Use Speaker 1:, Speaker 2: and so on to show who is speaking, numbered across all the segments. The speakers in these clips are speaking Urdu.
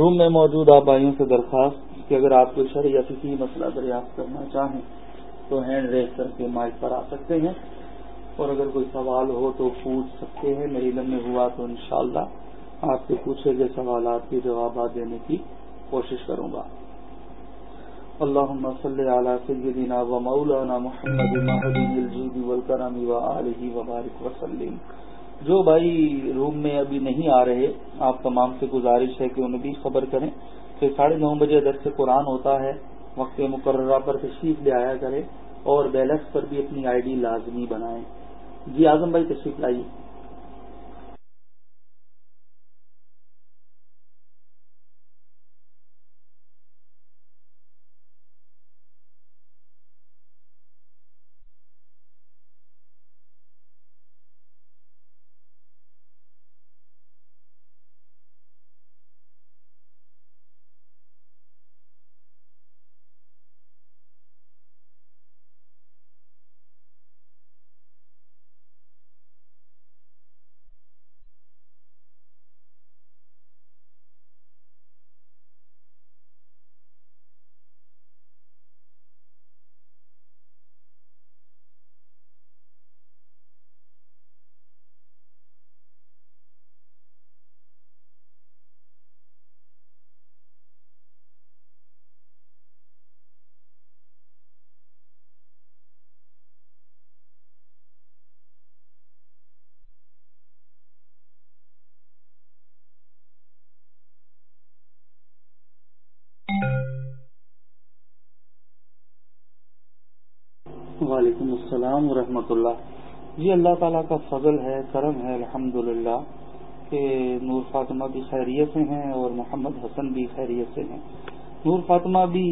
Speaker 1: روم میں موجود آپ بھائیوں سے درخواست کہ اگر آپ کو شرح یا کسی مسئلہ دریافت کرنا چاہیں تو ہینڈ ریس کر کے مائک پر آ سکتے ہیں اور اگر کوئی سوال ہو تو پوچھ سکتے ہیں۔ میرے علم میں ہوا تو انشاءاللہ آپ کے پوچھے گئے سوالات کے جوابات دینے کی کوشش کروں گا۔ اللہ صلی علی سیدنا و مولانا محمد الجود والکرم و آلہ وسلم جو بھائی روم میں ابھی نہیں آ رہے، آپ تمام سے گزارش ہے کہ انہیں بھی خبر کریں۔ کہ ساڑھے نو بجے درس قرآن ہوتا ہے، وقت مقررہ پر تشریف لے آیا کرے اور بیلنس پر بھی اپنی آئی ڈی لازمی بنائیں۔ جی اعظم بھائی تشریف لائیے۔ وعلیکم السلام ورحمۃ اللہ. جی اللہ تعالیٰ کا فضل ہے، کرم ہے الحمد کہ نور فاطمہ بھی خیریت سے ہیں اور محمد حسن بھی خیریت سے ہیں. نور فاطمہ بھی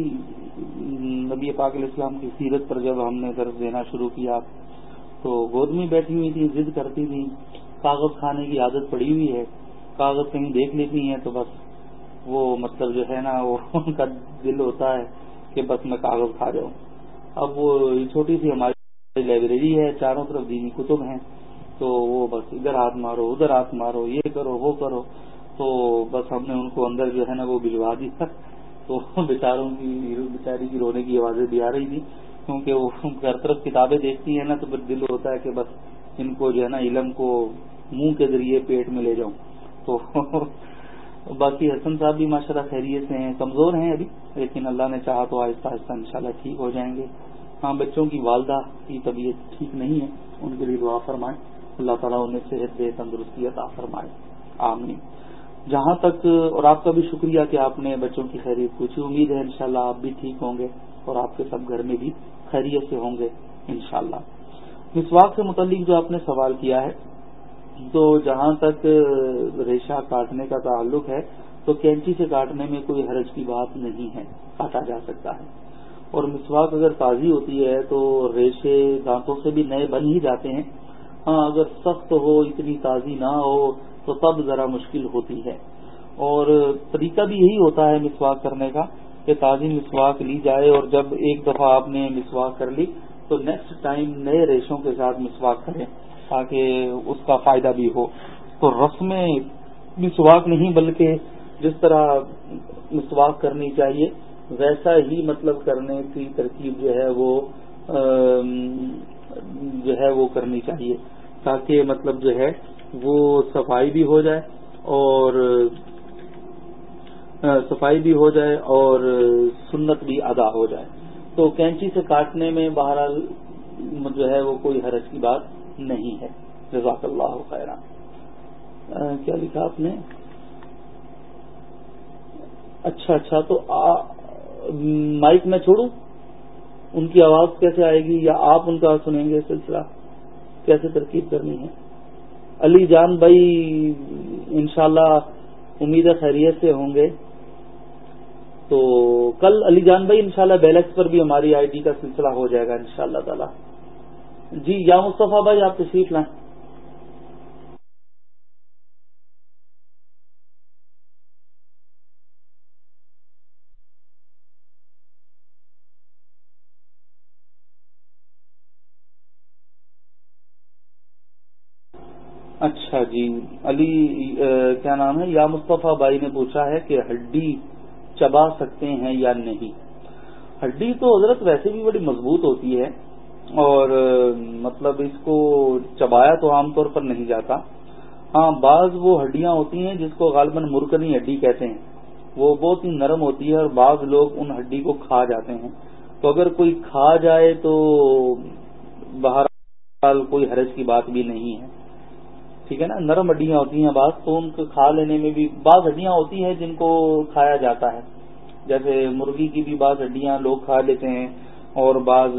Speaker 1: نبی پاک علیہ السلام کی سیرت پر جب ہم نے درس دینا شروع کیا، تو گود میں بیٹھی ہوئی تھی، ضد کرتی تھی، کاغذ کھانے کی عادت پڑی ہوئی ہے، کاغذ کہیں دیکھ لیتی ہیں تو بس وہ مطلب جو ہے نا، وہ ان کا دل ہوتا ہے کہ بس میں کاغذ کھا جاؤں۔ اب وہ چھوٹی سی ہماری لائبریری ہے، چاروں طرف دینی کتب ہیں۔ تو وہ بس ادھر ہاتھ مارو، ادھر ہاتھ مارو، یہ کرو، وہ کرو۔ تو بس ہم نے ان کو اندر جو ہے نا وہ بھجوا دیا تو بیچاروں کی بیچاری کی رونے کی آوازیں بھی آ رہی تھی کیونکہ وہ ہر طرف کتابیں دیکھتی ہیں نا، تو پھر دل ہوتا ہے کہ بس ان کو جو ہے نا علم کو منہ کے ذریعے پیٹ میں لے جاؤں۔ تو باقی حسن صاحب بھی ماشاء اللہ خیریت سے ہیں، کمزور ہیں ابھی، لیکن اللہ نے چاہا تو آہستہ آہستہ انشاءاللہ ٹھیک ہو جائیں گے۔ ہاں بچوں کی والدہ کی طبیعت ٹھیک نہیں ہے، ان کے لیے دعا فرمائیں۔ اللہ تعالیٰ انہیں صحت دے تندرستی عطا فرمائے۔ آمین۔ جہاں تک، اور آپ کا بھی شکریہ کہ آپ نے بچوں کی خیریت پوچھی۔ امید ہے انشاءاللہ آپ بھی ٹھیک ہوں گے اور آپ کے سب گھر میں بھی خیریت سے ہوں گے انشاءاللہ۔ مسواک سے متعلق جو آپ نے سوال کیا ہے تو جہاں تک ریشہ کاٹنے کا تعلق ہے، تو کینچی سے کاٹنے میں کوئی حرج کی بات نہیں ہے، کاٹا جا سکتا ہے۔ اور مسواک اگر تازی ہوتی ہے، تو ریشے دانتوں سے بھی نئے بن ہی جاتے ہیں۔ ہاں اگر سخت ہو، اتنی تازی نہ ہو، تو تب ذرا مشکل ہوتی ہے۔ اور طریقہ بھی یہی ہوتا ہے مسواک کرنے کا، کہ تازی مسواک لی جائے، اور جب ایک دفعہ آپ نے مسواک کر لی، تو نیکسٹ ٹائم نئے ریشوں کے ساتھ مسواک کریں۔ تاکہ اس کا فائدہ بھی ہو۔ تو رسم مسواک نہیں، بلکہ جس طرح مسواک کرنی چاہیے، ویسا ہی مطلب کرنے کی ترکیب جو ہے وہ جو ہے وہ کرنی چاہیے، تاکہ مطلب جو ہے وہ صفائی بھی ہو جائے اور صفائی بھی ہو جائے اور سنت بھی ادا ہو جائے۔ تو کینچی سے کاٹنے میں بہرحال جو ہے وہ کوئی حرج کی بات نہیں ہے۔ جزاک اللہ خیرہ کیا لکھا آپ نے؟ اچھا اچھا تو مائک میں چھوڑوں؟ ان کی آواز کیسے آئے گی؟ یا آپ ان کا سنیں گے سلسلہ؟ کیسے ترکیب کرنی ہے؟ علی جان بھائی، انشاءاللہ امید خیریت سے ہوں گے۔ تو کل علی جان بھائی، انشاءاللہ بیلکس پر بھی ہماری آئی ڈی کا سلسلہ ہو جائے گا، انشاءاللہ شاء تعالی۔ جی یا مصطفیٰ بھائی، آپ تشریف لائیں۔ اچھا جی علی کیا نام ہے؟ یا مصطفیٰ بھائی نے پوچھا ہے کہ ہڈی چبا سکتے ہیں یا نہیں۔ ہڈی تو حضرت ویسے بھی بڑی مضبوط ہوتی ہے۔ اور مطلب اس کو چبایا تو عام طور پر نہیں جاتا۔ ہاں بعض وہ ہڈیاں ہوتی ہیں جس کو غالباً مرکنی ہڈی کہتے ہیں۔ وہ بہت ہی نرم ہوتی ہے اور بعض لوگ ان ہڈی کو کھا جاتے ہیں۔ تو اگر کوئی کھا جائے تو بہرحال کوئی حرج کی بات بھی نہیں ہے۔ ٹھیک ہے نا؟ نرم ہڈیاں ہوتی ہیں بعض، تو ان کو کھا لینے میں بھی بعض ہڈیاں ہوتی ہیں جن کو کھایا جاتا ہے۔ جیسے مرغی کی بھی بعض ہڈیاں لوگ کھا لیتے ہیں اور بعض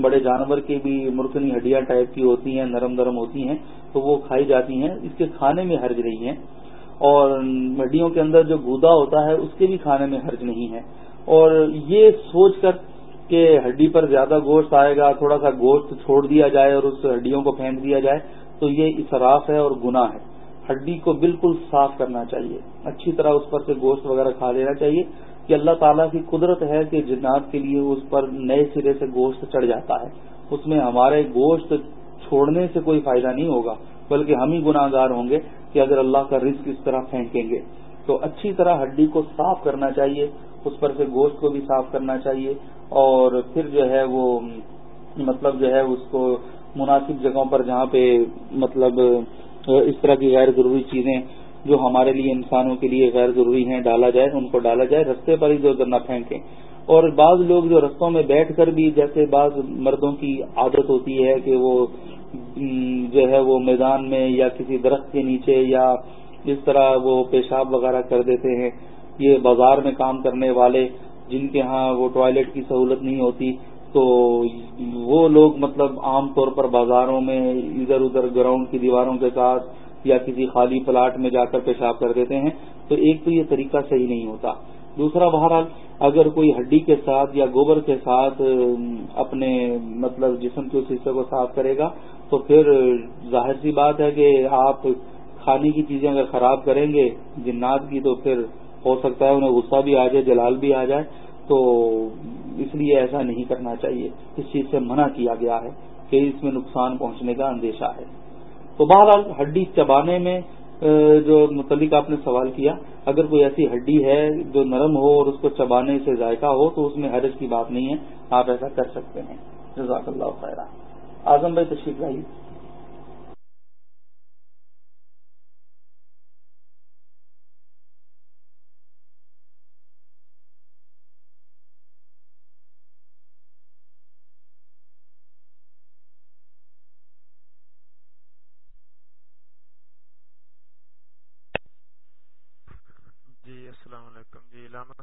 Speaker 1: بڑے جانور کی بھی مرکنی ہڈیاں ٹائپ کی ہوتی ہیں، نرم نرم ہوتی ہیں، تو وہ کھائی جاتی ہیں۔ اس کے کھانے میں حرج نہیں ہے۔ اور ہڈیوں کے اندر جو گودا ہوتا ہے، اس کے بھی کھانے میں حرج نہیں ہے۔ اور یہ سوچ کر کہ ہڈی پر زیادہ گوشت آئے گا، تھوڑا سا گوشت چھوڑ دیا جائے اور اس ہڈیوں کو پھینک دیا جائے، تو یہ اصراف ہے اور گناہ ہے۔ ہڈی کو بالکل صاف کرنا چاہیے۔ اچھی طرح اس پر سے گوشت وغیرہ کھا لینا چاہیے۔ کہ اللہ تعالیٰ کی قدرت ہے کہ جنات کے لیے اس پر نئے سرے سے گوشت چڑھ جاتا ہے۔ اس میں ہمارے گوشت چھوڑنے سے کوئی فائدہ نہیں ہوگا، بلکہ ہم ہی گناہ گار ہوں گے کہ اگر اللہ کا رزق اس طرح پھینکیں گے۔ تو اچھی طرح ہڈی کو صاف کرنا چاہیے، اس پر سے گوشت کو بھی صاف کرنا چاہیے۔ اور پھر جو ہے وہ مطلب جو ہے اس کو مناسب جگہوں پر جہاں پہ مطلب اس طرح کی غیر ضروری چیزیں جو ہمارے لیے انسانوں کے لیے غیر ضروری ہیں، ڈالا جائے، ان کو ڈالا جائے، رستے پر ادھر ادھر نہ پھینکیں۔ اور بعض لوگ جو رستوں میں بیٹھ کر بھی جیسے بعض مردوں کی عادت ہوتی ہے کہ وہ جو ہے وہ میدان میں یا کسی درخت کے نیچے یا اس طرح وہ پیشاب وغیرہ کر دیتے ہیں۔ یہ بازار میں کام کرنے والے جن کے ہاں وہ ٹوائلٹ کی سہولت نہیں ہوتی، تو وہ لوگ مطلب عام طور پر بازاروں میں ادھر ادھر گراؤنڈ کی دیواروں کے ساتھ یا کسی خالی پلاٹ میں جا کر پیشاب کر دیتے ہیں، تو ایک تو یہ طریقہ صحیح نہیں ہوتا۔ دوسرا، بہرحال، اگر کوئی ہڈی کے ساتھ یا گوبر کے ساتھ اپنے مطلب جسم کے اس حصے کو صاف کرے گا، تو پھر ظاہر سی بات ہے کہ آپ کھانے کی چیزیں اگر خراب کریں گے جنات کی، تو پھر ہو سکتا ہے انہیں غصہ بھی آ جائے، جلال بھی آ جائے۔ تو اس لیے ایسا نہیں کرنا چاہیے۔ اس چیز سے منع کیا گیا ہے کہ اس میں نقصان پہنچنے کا اندیشہ ہے۔ تو بہرحال ہڈی چبانے میں جو متعلق آپ نے سوال کیا، اگر کوئی ایسی ہڈی ہے جو نرم ہو اور اس کو چبانے سے ذائقہ ہو، تو اس میں حرج کی بات نہیں ہے، آپ ایسا کر سکتے ہیں۔ جزاک اللہ خیر اعظم بھائی تشریف لائیے۔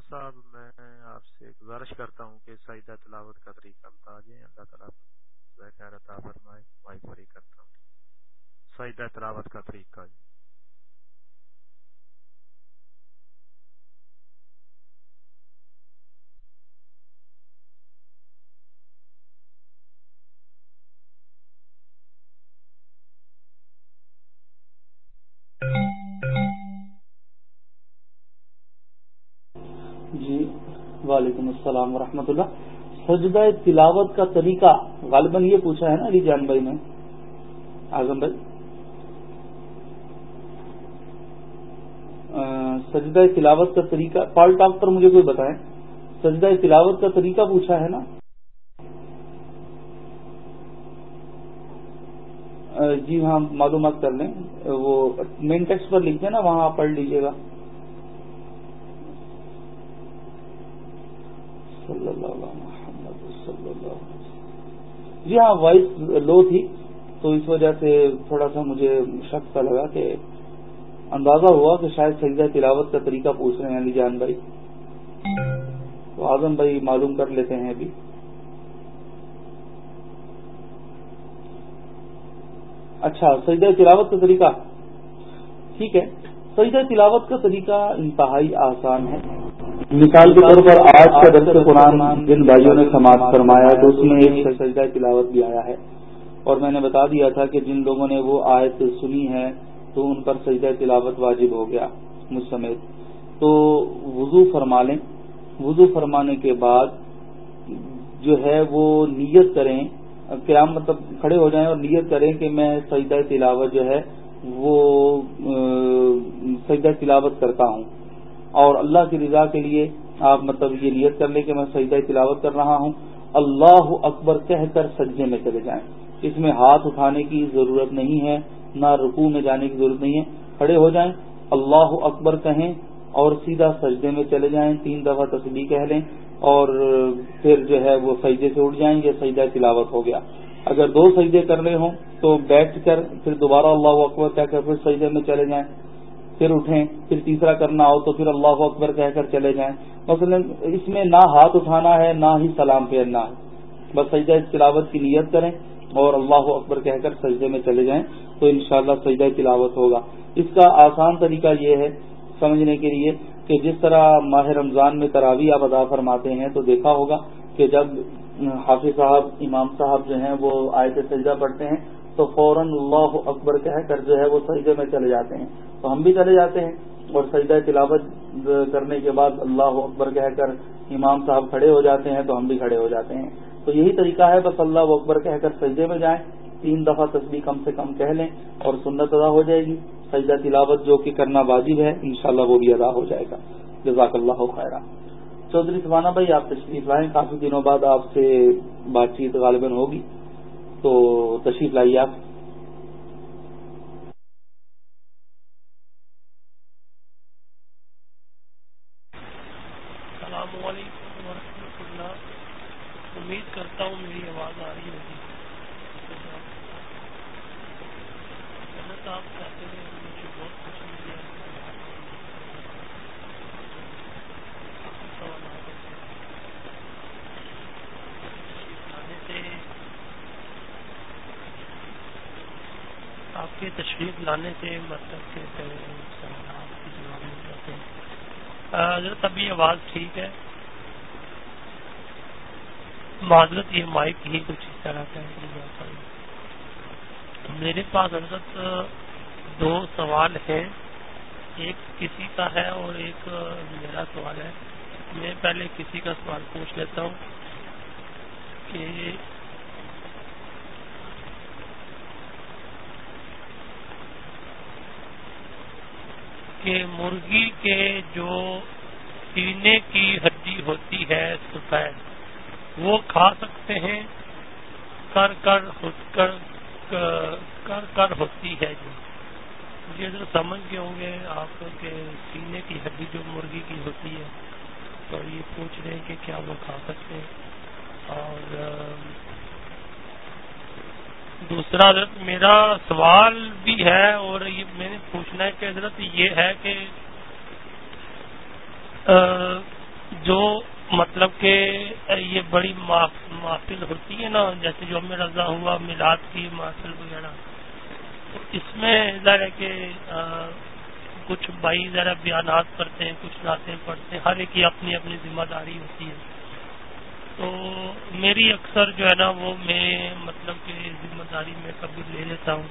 Speaker 2: صاحب، میں آپ سے گزارش کرتا ہوں کہ سعیدہ تلاوت کا طریقہ بتا دیں۔ اللہ تعالیٰ فرمائے۔ فری کرتا ہوں۔ سعیدہ تلاوت کا طریقہ۔
Speaker 1: وعلیکم السلام ورحمۃ اللہ۔ سجدہ تلاوت کا طریقہ غالباً یہ پوچھا ہے نا علی جان بھائی نے۔ اعظم بھائی۔ سجدہ تلاوت کا طریقہ، پال ٹاک پر مجھے کوئی بتائیں۔ سجدہ تلاوت کا طریقہ پوچھا ہے نا۔ جی ہاں معلومات کر لیں۔ وہ مین ٹیکسٹ پر لکھتے ہیں نا وہاں پڑھ لیجیے گا صلی اللہ محمد صلی اللہ جی ہاں وائس لو تھی، تو اس وجہ سے تھوڑا سا مجھے شک سا لگا کہ اندازہ ہوا کہ شاید سجدہ تلاوت کا طریقہ پوچھ رہے ہیں، علی جان بھائی۔ تو اعظم بھائی معلوم کر لیتے ہیں ابھی۔ اچھا سجدہ تلاوت کا طریقہ۔ ٹھیک ہے، سجدہ تلاوت کا طریقہ انتہائی آسان ہے۔ مثال کے طور پر آج کا درس قرآن جن بھائیوں نے سماعت فرمایا تو اس میں ایک سجدہ تلاوت بھی آیا ہے۔ اور میں نے بتا دیا تھا کہ جن لوگوں نے وہ آیت سنی ہے تو ان پر سجدہ تلاوت واجب ہو گیا مجھ سمیت تو وضو فرما لیں۔ وضو فرمانے کے بعد جو ہے وہ نیت کریں۔ قیام مطلب کھڑے ہو جائیں اور نیت کریں کہ میں سجدہ تلاوت جو ہے وہ سجدہ تلاوت کرتا ہوں۔ اور اللہ کی رضا کے لیے آپ مطلب یہ نیت کر لیں کہ میں سجدہ تلاوت کر رہا ہوں۔ اللہ اکبر کہہ کر سجدے میں چلے جائیں۔ اس میں ہاتھ اٹھانے کی ضرورت نہیں ہے، نہ رکوع میں جانے کی ضرورت نہیں ہے۔ کھڑے ہو جائیں، اللہ اکبر کہیں اور سیدھا سجدے میں چلے جائیں۔ تین دفعہ تصویر کہہ لیں اور پھر جو ہے وہ سجدے سے اٹھ جائیں یہ سجدہ تلاوت ہو گیا۔ اگر دو سجدے کرنے ہوں تو بیٹھ کر پھر دوبارہ اللہ اکبر کہہ کر پھر سجدے میں چلے جائیں۔ پھر اٹھیں، پھر تیسرا کرنا ہو تو پھر اللہ اکبر کہہ کر چلے جائیں۔ مثلا اس میں نہ ہاتھ اٹھانا ہے، نہ ہی سلام پھیرنا ہے۔ بس سجدہ تلاوت کی نیت کریں اور اللہ اکبر کہہ کر سجدے میں چلے جائیں تو انشاءاللہ شاء سجدہ تلاوت ہوگا۔ اس کا آسان طریقہ یہ ہے سمجھنے کے لیے کہ جس طرح ماہ رمضان میں تراوی آپ ادا فرماتے ہیں تو دیکھا ہوگا کہ جب حافظ صاحب، امام صاحب جو ہیں وہ آئے سجدہ پڑھتے ہیں تو فوراً اللہ اکبر کہہ کر جو ہے وہ سجدے میں چلے جاتے ہیں۔ تو ہم بھی چلے جاتے ہیں اور سجدہ تلاوت کرنے کے بعد اللہ اکبر کہہ کر امام صاحب کھڑے ہو جاتے ہیں تو ہم بھی کھڑے ہو جاتے ہیں۔ تو یہی طریقہ ہے، بس اللہ اکبر کہہ کر سجدے میں جائیں۔ تین دفعہ تصویر کم سے کم کہہ لیں اور سنت ادا ہو جائے گی۔ سجدہ تلاوت جو کہ کرنا واجب ہے، انشاءاللہ وہ بھی ادا ہو جائے گا۔ جزاک اللہ خیرہ چودھری سبانہ بھائی، آپ تشریف لائیں۔ کافی دنوں بعد آپ سے بات چیت غالباً ہوگی۔ تو تشریف لائیے آپ
Speaker 3: السلام علیکم ورحمۃ اللہ امید کرتا ہوں میری آواز آ رہی ہوگی آپ کہتے ہیں مجھے بہت خوشی ملی آپ کے تشریف لانے سے مطلب کہ سوالات کے جواب مل جاتے ہیں حضرت ابھی آواز ٹھیک ہے۔ معذرت، یہ مائک ہی کچھ اس طرح کا میرے پاس حضرت دو سوال ہیں۔ ایک کسی کا ہے اور ایک میرا سوال ہے۔ میں پہلے کسی کا سوال پوچھ لیتا ہوں کہ کہ مرغی کے جو سینے کی ہڈی ہوتی ہے سفید۔ وہ کھا سکتے ہیں۔ کر کر کر کر کر ہوتی ہے جو مجھے جو سمجھ گئے ہوں گے آپ کے سینے کی ہڈی جو مرغی کی ہوتی ہے، تو یہ پوچھ رہے ہیں کہ کیا وہ کھا سکتے ہیں۔ اور دوسرا حضرت، میرا سوال بھی ہے اور یہ میں نے پوچھنا ہے کہ حضرت یہ ہے کہ جو مطلب کہ یہ بڑی محفل ہوتی ہے نا، جیسے جو ہمیں رضا ہوا، میلاد کی محفل وغیرہ، تو اس میں ذرا کہ کچھ بھائی ذرا بیانات کرتے ہیں، کچھ نعتیں پڑھتے ہیں، ہر ایک کی اپنی اپنی ذمہ داری ہوتی ہے۔ تو میری اکثر جو ہے نا، وہ میں مطلب کہ ذمہ داری میں کبھی لے لیتا ہوں۔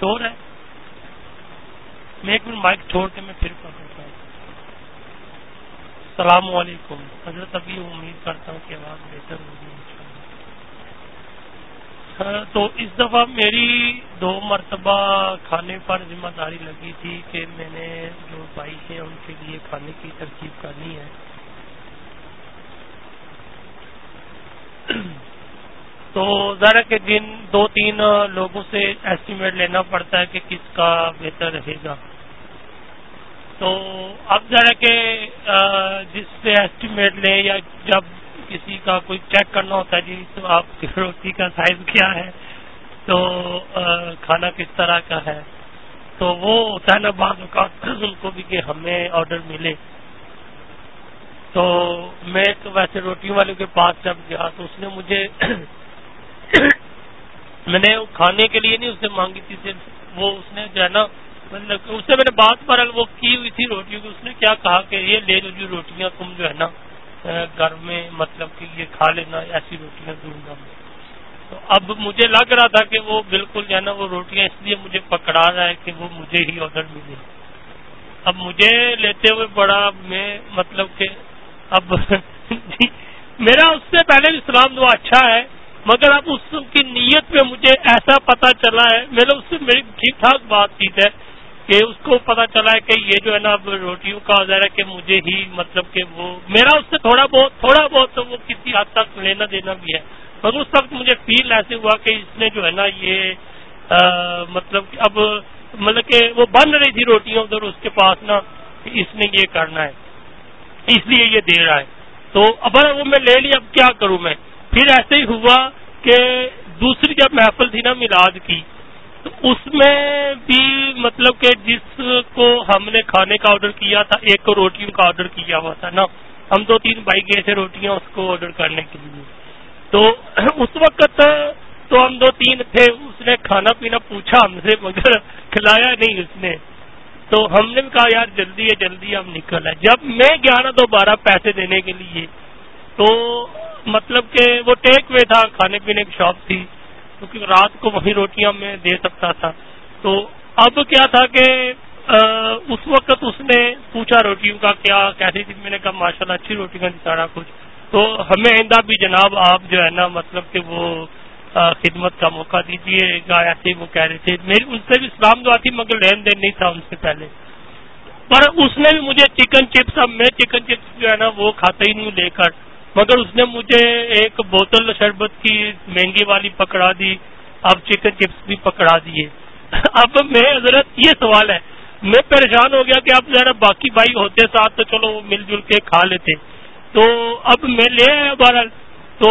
Speaker 3: شور ہے؟ میں ایک منٹ مائک چھوڑ کے میں پھر پکڑتا ہوں۔ السلام علیکم۔ حضرت ابھی امید کرتا ہوں کہ آواز بہتر ہوگی ہاں، تو اس دفعہ میری دو مرتبہ کھانے پر ذمہ داری لگی تھی کہ میں نے جو بھائی ہیں ان کے لیے کھانے کی ترکیب کرنی ہے۔ تو ذرا کے دن دو تین لوگوں سے ایسٹیمیٹ لینا پڑتا ہے کہ کس کا بہتر رہے گا۔ تو اب ذرا کہ جس سے ایسٹیمیٹ لیں یا جب کسی کا کوئی چیک کرنا ہوتا ہے جی تو آپ کی روٹی کا سائز کیا ہے؟ تو کھانا کس طرح کا ہے؟ تو وہ ہوتا ہے نا، بعض اوقات ان کو بھی کہ ہمیں آرڈر ملے۔ تو میں تو ویسے روٹی والے کے پاس جب گیا، تو اس نے مجھے میں نے کھانے کے لیے نہیں، اس سے مانگی تھی، صرف وہ اس نے جو ہے نا مطلب اس سے میں نے بات پر وہ کی ہوئی تھی روٹیوں کی، اس نے کیا کہا کہ یہ لے لو جی روٹیاں، تم جو ہے نا گھر میں مطلب کہ یہ کھا لینا، ایسی روٹیاں دوں گا میں۔ تو اب مجھے لگ رہا تھا کہ وہ بالکل جو ہے نا، وہ روٹیاں اس لیے مجھے پکڑا رہا ہے کہ وہ مجھے ہی آڈر ملے۔ اب مجھے لیتے ہوئے بڑا میں مطلب کہ اب میرا اس سے پہلے بھی سلام دعا اچھا ہے، مگر اب اس کی نیت میں مجھے ایسا پتا چلا ہے۔ میرے اس سے میری ٹھیک ٹھاک بات چیت ہے۔ کہ اس کو پتا چلا ہے کہ یہ جو ہے نا اب روٹیوں کا ظاہر ہے کہ مجھے ہی مطلب کہ وہ میرا اس سے تھوڑا بہت تھوڑا بہت تو وہ کسی حد تک لینا دینا بھی ہے۔ مگر اس وقت مجھے فیل ایسے ہوا کہ اس نے جو ہے نا یہ مطلب اب مطلب کہ وہ بن رہی تھی روٹیاں ادھر اس کے پاس نا اس نے یہ کرنا ہے۔ اس لیے یہ دے رہا ہے۔ تو اب وہ میں لے لی، اب کیا کروں میں؟ پھر ایسے ہی ہوا کہ دوسری جب محفل تھی نا میلاد کی اس میں بھی مطلب کہ جس کو ہم نے کھانے کا آرڈر کیا تھا، ایک کو روٹیوں کا آرڈر کیا ہوا تھا، نا؟ ہم دو تین بھائی گئے تھے روٹیاں اس کو آرڈر کرنے کے لیے۔ تو اس وقت تو ہم دو تین تھے، اس نے کھانا پینا پوچھا ہم سے، مگر کھلایا نہیں اس نے۔ تو ہم نے بھی کہا، یار، جلدی ہے، جلدی ہم نکل آئے۔ جب میں گیارہ دو بارہ پیسے دینے کے لیے، تو مطلب کہ وہ ٹیک وے تھا، کھانے پینے کی شاپ تھی۔ کیونکہ رات کو وہی روٹیاں میں دے سکتا تھا۔ تو اب کیا تھا کہ اس وقت اس نے پوچھا روٹیوں کا کیا، کیسی تھی؟ میں نے کہا ماشاء اللہ اچھی روٹی کا سارا کچھ۔ تو ہمیں آئندہ بھی جناب آپ جو ہے نا مطلب کہ وہ خدمت کا موقع دیجیے گا ایسے وہ کہہ رہے تھے۔ میری، ان سے بھی اسلام دعا تھی، مگر لین دین نہیں تھا ان سے پہلے۔ پر اس نے بھی مجھے چکن چپس، اب میں چکن چپس جو ہے نا، وہ کھاتا ہی نہیں لے کر۔ مگر اس نے مجھے ایک بوتل شربت کی مہنگی والی پکڑا دی، اب چکن چپس بھی پکڑا دیے۔ اب میں حضرت، یہ سوال ہے، میں پریشان ہو گیا کہ اب ذرا باقی بھائی ہوتے ساتھ تو چلو مل جل کے کھا لیتے۔ تو اب میں لے آیا بہرحال۔ تو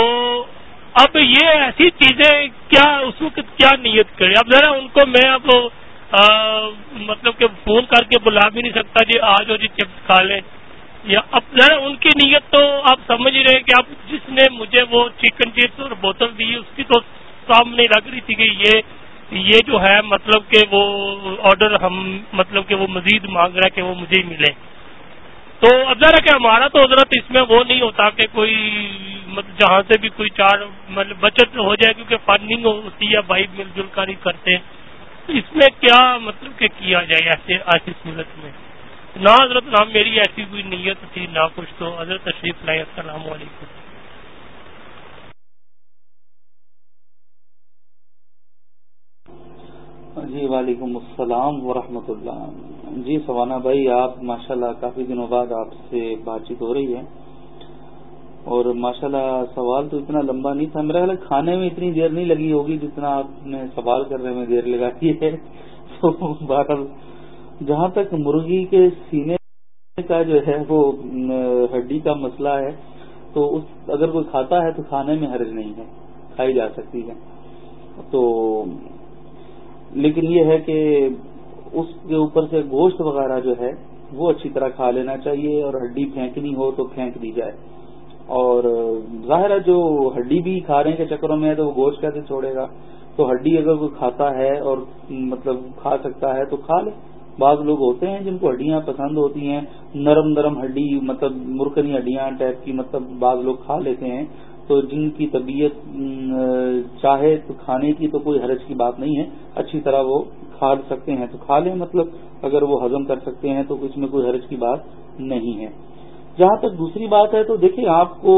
Speaker 3: اب یہ ایسی چیزیں کیا اس وقت کیا نیت کرے اب ذرا ان کو میں اب مطلب کہ فون کر کے بلا بھی نہیں سکتا جی آج ہو جی چپس کھا لیں۔ یا اب ذرا ان کی نیت تو آپ سمجھ رہے کہ اب جس نے مجھے وہ چکن چپس اور بوتل دی، اس کی تو سامنے لگ رہی تھی کہ یہ یہ جو ہے مطلب کہ وہ آرڈر ہم مطلب کہ وہ مزید مانگ رہا ہے کہ وہ مجھے ہی ملے۔ تو اب ذرا کہ ہمارا تو حضرت اس میں وہ نہیں ہوتا کہ کوئی مطلب جہاں سے بھی کوئی چار مطلب بچت ہو جائے کیونکہ فنڈنگ ہوتی ہے، بھائی مل جل کر ہی کرتے اس میں کیا مطلب کہ کیا جائے ایسے، ایسی صورت میں؟ نہ حضرت نہ میری ایسی کوئی نیت تھی، نہ کچھ تو حضرت تشریف لائے السلام علیکم۔
Speaker 1: جی وعلیکم السلام ورحمۃ اللہ۔ جی سوانا بھائی، آپ ماشاءاللہ کافی دنوں بعد آپ سے بات چیت ہو رہی ہے۔ اور ماشاءاللہ سوال تو اتنا لمبا نہیں تھا، میرا خیال کھانے میں اتنی دیر نہیں لگی ہوگی جتنا آپ نے سوال کرنے میں دیر لگائی ہے۔ تو بہرحال جہاں تک مرغی کے سینے کا جو ہے وہ ہڈی کا مسئلہ ہے، تو اس، اگر کوئی کھاتا ہے تو کھانے میں حرج نہیں ہے، کھائی جا سکتی ہے۔ تو لیکن یہ ہے کہ اس کے اوپر سے گوشت وغیرہ جو ہے وہ اچھی طرح کھا لینا چاہیے اور ہڈی پھینکنی ہو تو پھینک دی جائے۔ اور ظاہر ہے جو ہڈی بھی کھانے کے چکروں میں ہے تو وہ گوشت کیسے چھوڑے گا؟ تو ہڈی اگر کوئی کھاتا ہے اور مطلب کھا سکتا ہے تو کھا لے۔ بعض لوگ ہوتے ہیں جن کو ہڈیاں پسند ہوتی ہیں، نرم نرم ہڈی مطلب مرکنی ہڈیاں ٹائپ کی مطلب بعض لوگ کھا لیتے ہیں۔ تو جن کی طبیعت چاہے تو کھانے کی تو کوئی حرج کی بات نہیں ہے، اچھی طرح وہ کھا سکتے ہیں۔ تو کھا لیں مطلب اگر وہ ہضم کر سکتے ہیں تو اس میں کوئی حرج کی بات نہیں ہے۔ جہاں تک دوسری بات ہے تو دیکھیں آپ کو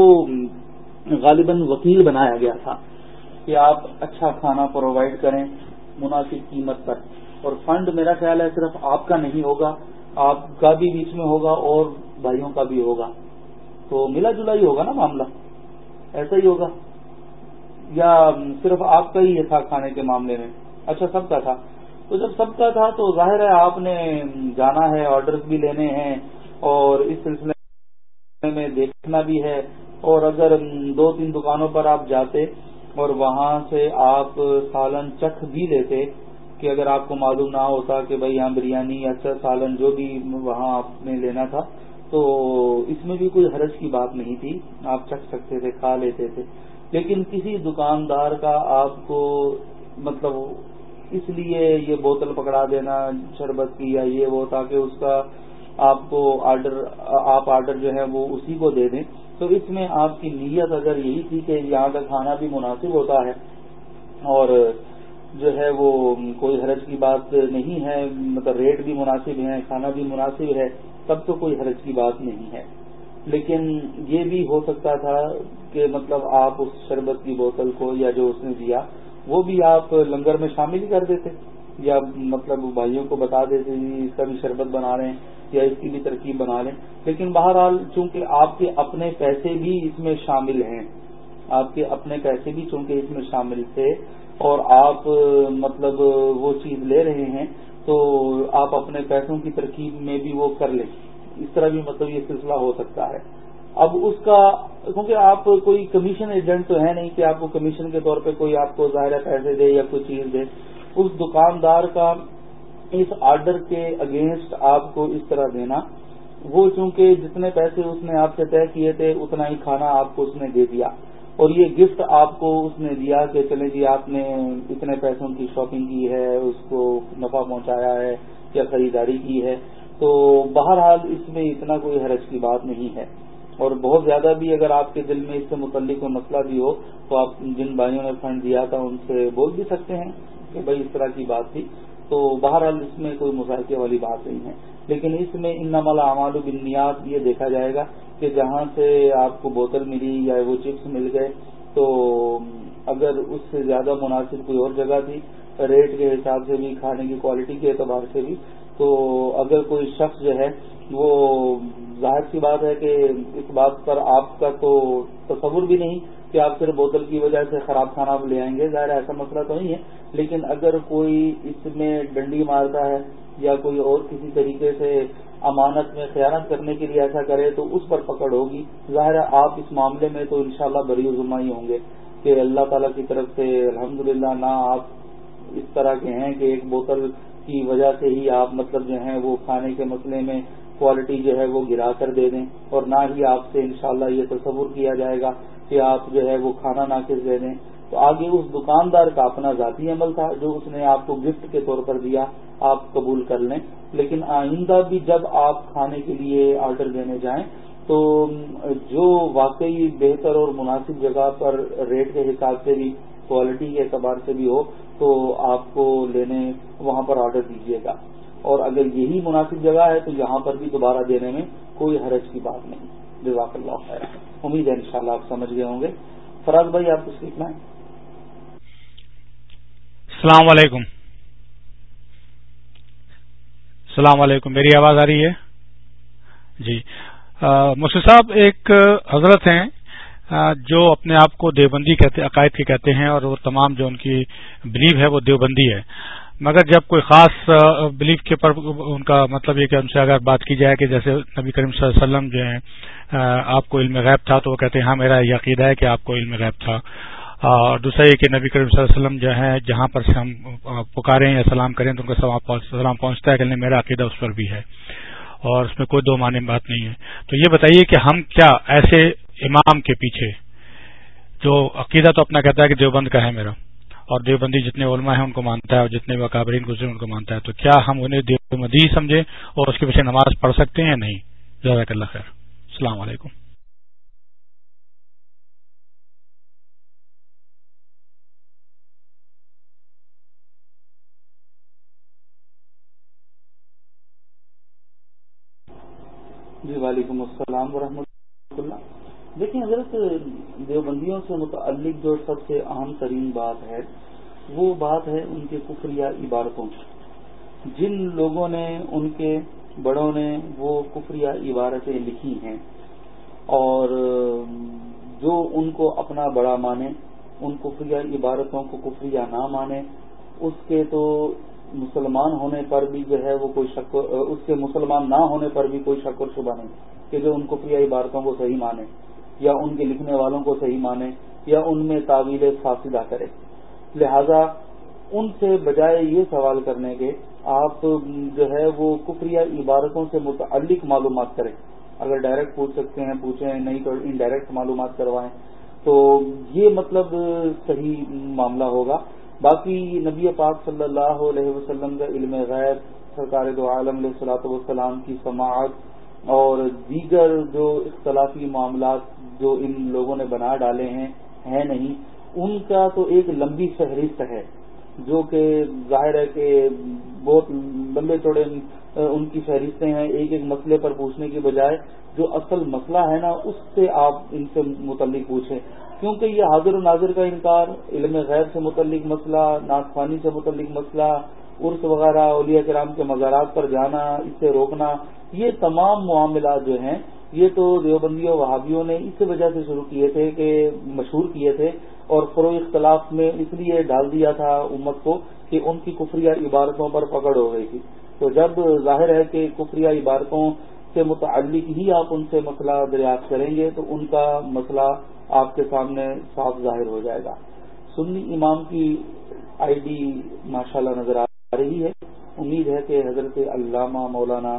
Speaker 1: غالباً وکیل بنایا گیا تھا کہ آپ اچھا کھانا پرووائڈ کریں مناسب قیمت پر۔ اور فنڈ میرا خیال ہے صرف آپ کا نہیں ہوگا، آپ کا بھی بیچ میں ہوگا اور بھائیوں کا بھی ہوگا۔ تو ملا جلا ہی ہوگا نا معاملہ؟ ایسا ہی ہوگا۔ یا صرف آپ کا ہی تھا کھانے کے معاملے میں؟ اچھا سب کا تھا۔ تو جب سب کا تھا تو ظاہر ہے آپ نے جانا ہے آرڈر بھی لینے ہیں اور اس سلسلے میں دیکھنا بھی ہے۔ اور اگر دو تین دکانوں پر آپ جاتے اور وہاں سے آپ سالن چکھ بھی لیتے کہ اگر آپ کو معلوم نہ ہوتا کہ بھائی یہاں بریانی یا اچھا سالن جو بھی وہاں آپ نے لینا تھا، تو اس میں بھی کوئی حرج کی بات نہیں تھی۔ آپ چکھ سکتے تھے، کھا لیتے تھے۔ لیکن کسی دکاندار کا آپ کو مطلب اس لیے یہ بوتل پکڑا دینا، شربت کی یا یہ وہ، تاکہ اس کا آپ کو آرڈر، آپ آرڈر جو ہے وہ اسی کو دے دیں۔ تو اس میں آپ کی نیت اگر یہی تھی کہ یہاں کا کھانا بھی مناسب ہوتا ہے اور جو ہے وہ کوئی حرج کی بات نہیں ہے مطلب ریٹ بھی مناسب ہے کھانا بھی مناسب ہے، تب تو کوئی حرج کی بات نہیں ہے۔ لیکن یہ بھی ہو سکتا تھا کہ مطلب آپ اس شربت کی بوتل کو یا جو اس نے دیا، وہ بھی آپ لنگر میں شامل کر دیتے، یا مطلب بھائیوں کو بتا دیتے جی، اس کا بھی شربت بنا رہے ہیں یا اس کی بھی ترکیب بنا لیں۔ لیکن بہرحال چونکہ آپ کے اپنے پیسے بھی اس میں شامل ہیں، آپ کے اپنے پیسے بھی چونکہ اس میں شامل تھے اور آپ مطلب وہ چیز لے رہے ہیں، تو آپ اپنے پیسوں کی ترکیب میں بھی وہ کر لیں۔ اس طرح بھی مطلب یہ سلسلہ ہو سکتا ہے۔ اب اس کا، کیونکہ آپ کوئی کمیشن ایجنٹ تو ہے نہیں کہ آپ کو کمیشن کے طور پہ کوئی آپ کو ظاہر پیسے دے یا کوئی چیز دے۔ اس دکاندار کا اس آرڈر کے اگینسٹ آپ کو اس طرح دینا۔ وہ چونکہ جتنے پیسے اس نے آپ سے طے کیے تھے، اتنا ہی کھانا آپ کو اس نے دے دیا۔ اور یہ گفٹ آپ کو اس نے دیا کہ چلے جی آپ نے اتنے پیسوں کی شاپنگ کی ہے، اس کو نفع پہنچایا ہے یا خریداری کی ہے۔ تو بہرحال اس میں اتنا کوئی حرج کی بات نہیں ہے۔ اور بہت زیادہ بھی اگر آپ کے دل میں اس سے متعلق کوئی مسئلہ بھی ہو، تو آپ جن بھائیوں نے فنڈ دیا تھا، ان سے بول بھی سکتے ہیں کہ بھائی اس طرح کی بات تھی۔ تو بہرحال اس میں کوئی مذاکرے والی بات نہیں ہے۔ لیکن اس میں ان نمل اعمال و بنیاد یہ دیکھا جائے گا کہ جہاں سے آپ کو بوتل ملی یا وہ چپس مل گئے، تو اگر اس سے زیادہ مناسب کوئی اور جگہ تھی، ریٹ کے حساب سے بھی، کھانے کی کوالٹی کے اعتبار سے بھی، تو اگر کوئی شخص جو ہے، وہ ظاہر سی بات ہے کہ اس بات پر آپ کا تو تصور بھی نہیں کہ آپ صرف بوتل کی وجہ سے خراب کھانا لے آئیں گے، ظاہر ایسا مسئلہ تو نہیں ہے، لیکن اگر کوئی اس میں ڈنڈی مارتا ہے یا کوئی اور کسی طریقے سے امانت میں خیانت کرنے کے لیے ایسا کرے تو اس پر پکڑ ہوگی۔ ظاہر ہے آپ اس معاملے میں تو انشاءاللہ شاء اللہ ذمہ ہی ہوں گے کہ اللہ تعالیٰ کی طرف سے الحمدللہ نہ آپ اس طرح کے ہیں کہ ایک بوتل کی وجہ سے ہی آپ مطلب جو ہیں وہ کھانے کے مسئلے میں کوالٹی جو ہے وہ گرا کر دے دیں اور نہ ہی آپ سے انشاءاللہ یہ تصور کیا جائے گا کہ آپ جو ہے وہ کھانا ناقص دے دیں۔ تو آگے اس دکاندار کا اپنا ذاتی عمل تھا جو اس نے آپ کو گفٹ کے طور پر دیا۔ آپ قبول کر لیں۔ لیکن آئندہ بھی جب آپ کھانے کے لیے آرڈر دینے جائیں، تو جو واقعی بہتر اور مناسب جگہ پر ریٹ کے حساب سے بھی کوالٹی کے اعتبار سے بھی ہو، تو آپ کو لینے وہاں پر آرڈر دیجیے گا۔ اور اگر یہی مناسب جگہ ہے، تو یہاں پر بھی دوبارہ دینے میں کوئی حرج کی بات نہیں۔ جزاک اللہ خیر۔ امید ہے انشاءاللہ آپ سمجھ گئے ہوں گے۔ فراز بھائی، آپ کچھ لکھنا ہے؟
Speaker 4: السلام علیکم۔ السلام علیکم، میری آواز آ رہی ہے؟ جی۔ مفتی صاحب، ایک حضرت ہیں جو اپنے آپ کو دیوبندی کہتے، عقائد کے کہتے ہیں اور وہ تمام جو ان کی بلیو ہے وہ دیوبندی ہے۔ مگر جب کوئی خاص بلیف کے پر ان کا مطلب یہ کہ ان سے اگر بات کی جائے کہ جیسے نبی کریم صلی اللہ علیہ وسلم جو ہیں آپ کو علم غیب تھا تو وہ کہتے ہیں ہاں میرا یہ عقیدہ ہے کہ آپ کو علم غیب تھا۔ اور دوسرا یہ کہ نبی کریم صلی اللہ علیہ وسلم جو ہے جہاں پر سے ہم پکاریں یا سلام کریں، تو ان کا سلام پہنچتا ہے، کہ میرا عقیدہ اس پر بھی ہے۔ اور اس میں کوئی دو معنی بات نہیں ہے۔ تو یہ بتائیے کہ ہم کیا ایسے امام کے پیچھے، جو عقیدہ تو اپنا کہتا ہے کہ دیوبند کا ہے میرا، اور دیوبندی جتنے علماء ہیں ان کو مانتا ہے، اور جتنے وقابرین گزرے ان کو مانتا ہے، تو کیا ہم انہیں دیوبندی سمجھے اور اس کے پیچھے نماز پڑھ سکتے ہیں نہیں؟ جزاک اللہ خیر۔ السلام علیکم۔
Speaker 1: جی وعلیکم السلام ورحمۃ اللہ۔ دیکھیں، حضرت دیوبندیوں سے متعلق جو سب سے اہم ترین بات ہے، وہ بات ہے ان کے کفریہ عبارتوں کی۔ جن لوگوں نے، ان کے بڑوں نے وہ کفریہ عبارتیں لکھی ہیں، اور جو ان کو اپنا بڑا مانے، ان کفریہ عبارتوں کو کفریہ نہ مانے، اس کے تو مسلمان ہونے پر بھی جو ہے وہ کوئی شک اس کے مسلمان نہ ہونے پر بھی کوئی شک اور شبہ نہیں کہ جو ان کفریہ عبارتوں کو صحیح مانے یا ان کے لکھنے والوں کو صحیح مانے یا ان میں تعویل فاصلہ کرے۔ لہذا ان سے بجائے یہ سوال کرنے کے آپ جو ہے وہ کفریہ عبارتوں سے متعلق معلومات کریں۔ اگر ڈائریکٹ پوچھ سکتے ہیں، پوچھیں، نہیں تو انڈائریکٹ معلومات کروائیں۔ تو یہ مطلب صحیح معاملہ ہوگا۔ باقی نبی پاک صلی اللہ علیہ وسلم کا علم غیر سرکار دو عالم علیہ صلاح والسلام کی سماعت اور دیگر جو اختلافی معاملات جو ان لوگوں نے بنا ڈالے ہیں ہیں نہیں، ان کا تو ایک لمبی فہرست ہے، جو کہ ظاہر ہے کہ بہت لمبے چوڑے ان کی فہرستیں ہیں، ایک ایک مسئلے پر پوچھنے کی بجائے جو اصل مسئلہ ہے نا، اس سے آپ ان سے متعلق پوچھیں۔ کیونکہ یہ حاضر و ناظر کا انکار، علم غیر سے متعلق مسئلہ ناطفانی سے متعلق مسئلہ، عرس وغیرہ، اولیاء کرام کے مزارات پر جانا، اس سے روکنا، یہ تمام معاملات جو ہیں، یہ تو دیوبندیوں، وہابیوں نے اس وجہ سے شروع کیے تھے کہ مشہور کیے تھے اور فروغ اختلاف میں اس لیے ڈال دیا تھا امت کو کہ ان کی کفریہ عبارتوں پر پکڑ ہو گئی تھی۔ تو جب ظاہر ہے کہ کفریہ عبارتوں سے متعلق ہی آپ ان سے مسئلہ دریافت کریں گے، تو ان کا مسئلہ آپ کے سامنے صاف ظاہر ہو جائے گا۔ سنی امام کی آئی ڈی ماشاء اللہ نظر آ رہی ہے۔ امید ہے کہ حضرت علامہ مولانا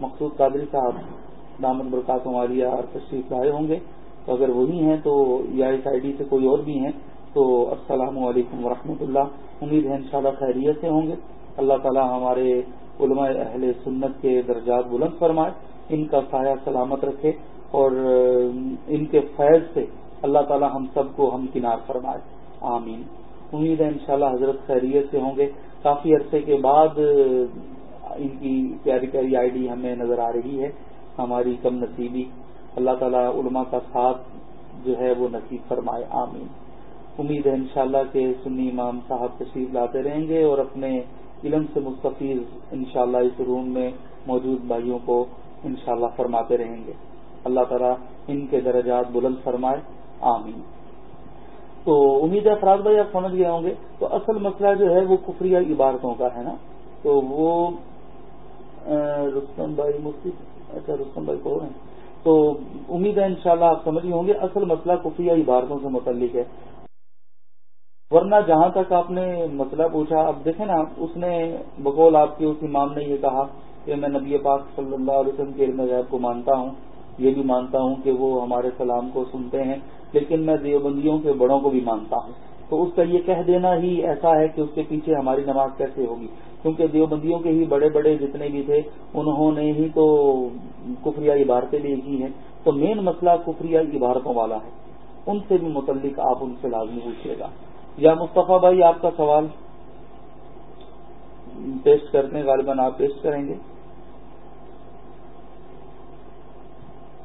Speaker 1: مقصود قادری صاحب دامن برکات مالیہ اور تشریف لائے ہوں گے۔ تو اگر وہی ہیں تو یا اس آئی ڈی سے کوئی اور بھی ہیں تو السلام علیکم ورحمۃ اللہ۔ امید ہے انشاءاللہ خیریت سے ہوں گے۔ اللہ تعالی ہمارے علماء اہل سنت کے درجات بلند فرمائے، ان کا سایہ سلامت رکھے اور ان کے فیض سے اللہ تعالی ہم سب کو ہم کنار فرمائے۔ آمین۔ امید ہے انشاءاللہ حضرت خیریت سے ہوں گے۔ کافی عرصے کے بعد ان کی پیاری پیاری آئی ڈی ہمیں نظر آ رہی ہے۔ ہماری کم نصیبی۔ اللہ تعالیٰ علماء کا ساتھ جو ہے وہ نصیب فرمائے۔ آمین۔ امید ہے انشاءاللہ کہ سنی امام صاحب تشریف لاتے رہیں گے اور اپنے علم سے مستفیض انشاءاللہ اس روم میں موجود بھائیوں کو انشاءاللہ فرماتے رہیں گے۔ اللہ تعالیٰ ان کے درجات بلند فرمائے۔ آمین۔ تو امید ہے افراد بھائی آپ سمجھ گئے ہوں گے۔ تو اصل مسئلہ جو ہے وہ کفریہ عبارتوں کا ہے نا۔ تو وہ رستم بھائی مفتی اچھا رستم بھائی کو ہیں۔ تو امید ہے انشاءاللہ آپ سمجھ گئے ہوں گے۔ اصل مسئلہ کفریہ عبارتوں سے متعلق ہے۔ ورنہ جہاں تک آپ نے مسئلہ پوچھا، اب دیکھیں نا، اس نے بقول آپ کے اس امام نے یہ کہا کہ میں نبی پاک صلی اللہ علیہ وسلم کے علم غیب کو مانتا ہوں۔ یہ بھی مانتا ہوں کہ وہ ہمارے سلام کو سنتے ہیں، لیکن میں دیوبندیوں کے بڑوں کو بھی مانتا ہوں۔ تو اس کا یہ کہہ دینا ہی ایسا ہے کہ اس کے پیچھے ہماری نماز کیسے ہوگی؟ کیونکہ دیوبندیوں کے ہی بڑے بڑے جتنے بھی تھے، انہوں نے ہی تو کفریہ عبارتیں لکھی ہیں۔ تو مین مسئلہ کفریہ عبارتوں والا ہے۔ ان سے بھی متعلق آپ ان سے لازمی پوچھیے گا۔ یا مصطفیٰ بھائی، آپ کا سوال پیش کرتے ہیں، غالباً آپ پیش کریں گے۔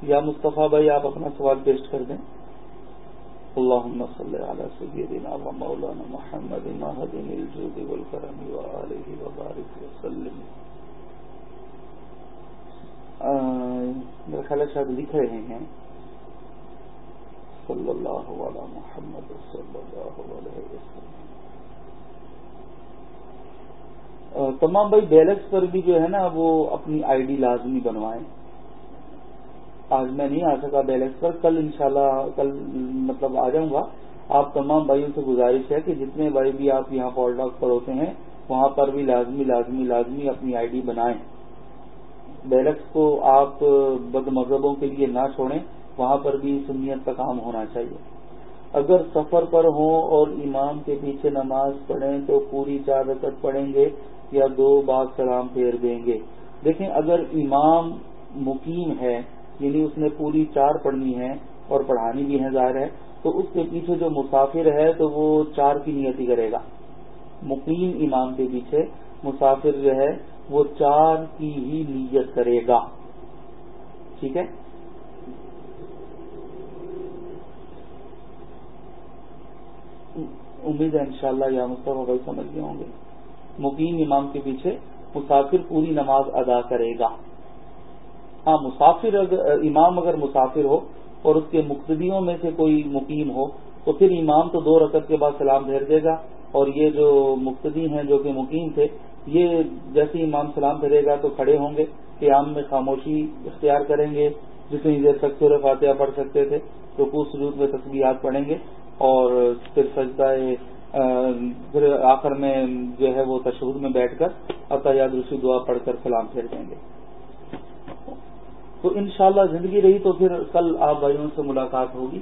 Speaker 1: یا مصطفیٰ بھائی، آپ اپنا سوال پیش کر دیں۔ اللهم صل على سيدنا ومولانا محمد مهدن الجود والكرم وآله وبارك وسلم میرا خیال شاید لکھ رہے ہیں۔ صلی اللہ علیہ محمد صلی اللہ علیہ وسلم۔ تمام بھائی بیلکس پر بھی جو ہے نا، وہ اپنی آئی ڈی لازمی بنوائیں۔ آج میں نہیں آ سکا بیلنس پر، کل انشاءاللہ، کل مطلب آ جاؤں گا۔ آپ تمام بھائیوں سے گزارش ہے کہ جتنے بھائی بھی آپ یہاں پال ڈاک پر ہوتے ہیں، وہاں پر بھی لازمی لازمی لازمی اپنی آئی ڈی بنائیں۔ بیلکس کو آپ بد مذہبوں کے لیے نہ چھوڑیں، وہاں پر بھی سنیت کا کام ہونا چاہیے۔ اگر سفر پر ہوں اور امام کے پیچھے نماز پڑھیں تو پوری چار رکعت پڑھیں گے یا دو بار سلام پھیر دیں گے۔ دیکھیں، اگر امام مقیم ہے یعنی اس نے پوری چار پڑھنی ہے اور پڑھانی بھی ہے ظاہر ہے، تو اس کے پیچھے جو مسافر ہے تو وہ چار کی نیتی کرے گا۔ مقیم امام کے پیچھے مسافر جو ہے وہ چار کی ہی نیت کرے گا۔ ٹھیک ہے؟ امید ہے انشاءاللہ یا مصطفیٰ بھائی سمجھ گئے ہوں گے۔ مقیم امام کے پیچھے مسافر پوری نماز ادا کرے گا۔ ہاں مسافر اگر، امام اگر مسافر ہو اور اس کے مقتدیوں میں سے کوئی مقیم ہو، تو پھر امام تو دو رکعت کے بعد سلام پھیر دے گا اور یہ جو مقتدی ہیں، جو کہ مقیم تھے، یہ جیسے امام سلام پھیرے گا تو کھڑے ہوں گے، قیام میں خاموشی اختیار کریں گے۔ جتنی دیر تک سور فاتحہ پڑھ سکتے تھے تو کچھ سجود میں تصویرات پڑھیں گے اور پھر سجدہ پھر آخر میں جو ہے وہ تشہد میں بیٹھ کر اب دوسری دعا پڑھ کر سلام پھیر دیں گے۔ تو انشاءاللہ زندگی رہی تو پھر کل آپ بھائیوں سے ملاقات ہوگی۔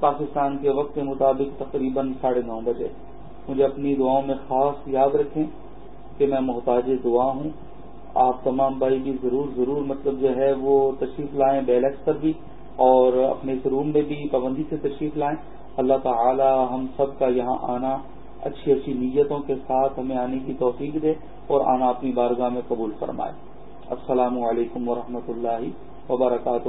Speaker 1: پاکستان کے وقت کے مطابق تقریباً ساڑھے نو بجے۔ مجھے اپنی دعاؤں میں خاص یاد رکھیں کہ میں محتاج دعا ہوں۔ آپ تمام بھائی بھی ضرور ضرور مطلب جو ہے وہ تشریف لائیں بیلکس پر بھی اور اپنے اس روم میں بھی پابندی سے تشریف لائیں۔ اللہ تعالی ہم سب کا یہاں آنا اچھی اچھی نیتوں کے ساتھ ہمیں آنے کی توفیق دے اور آنا اپنی بارگاہ میں قبول فرمائے۔ السلام علیکم ورحمۃ اللہ وبرکاتہ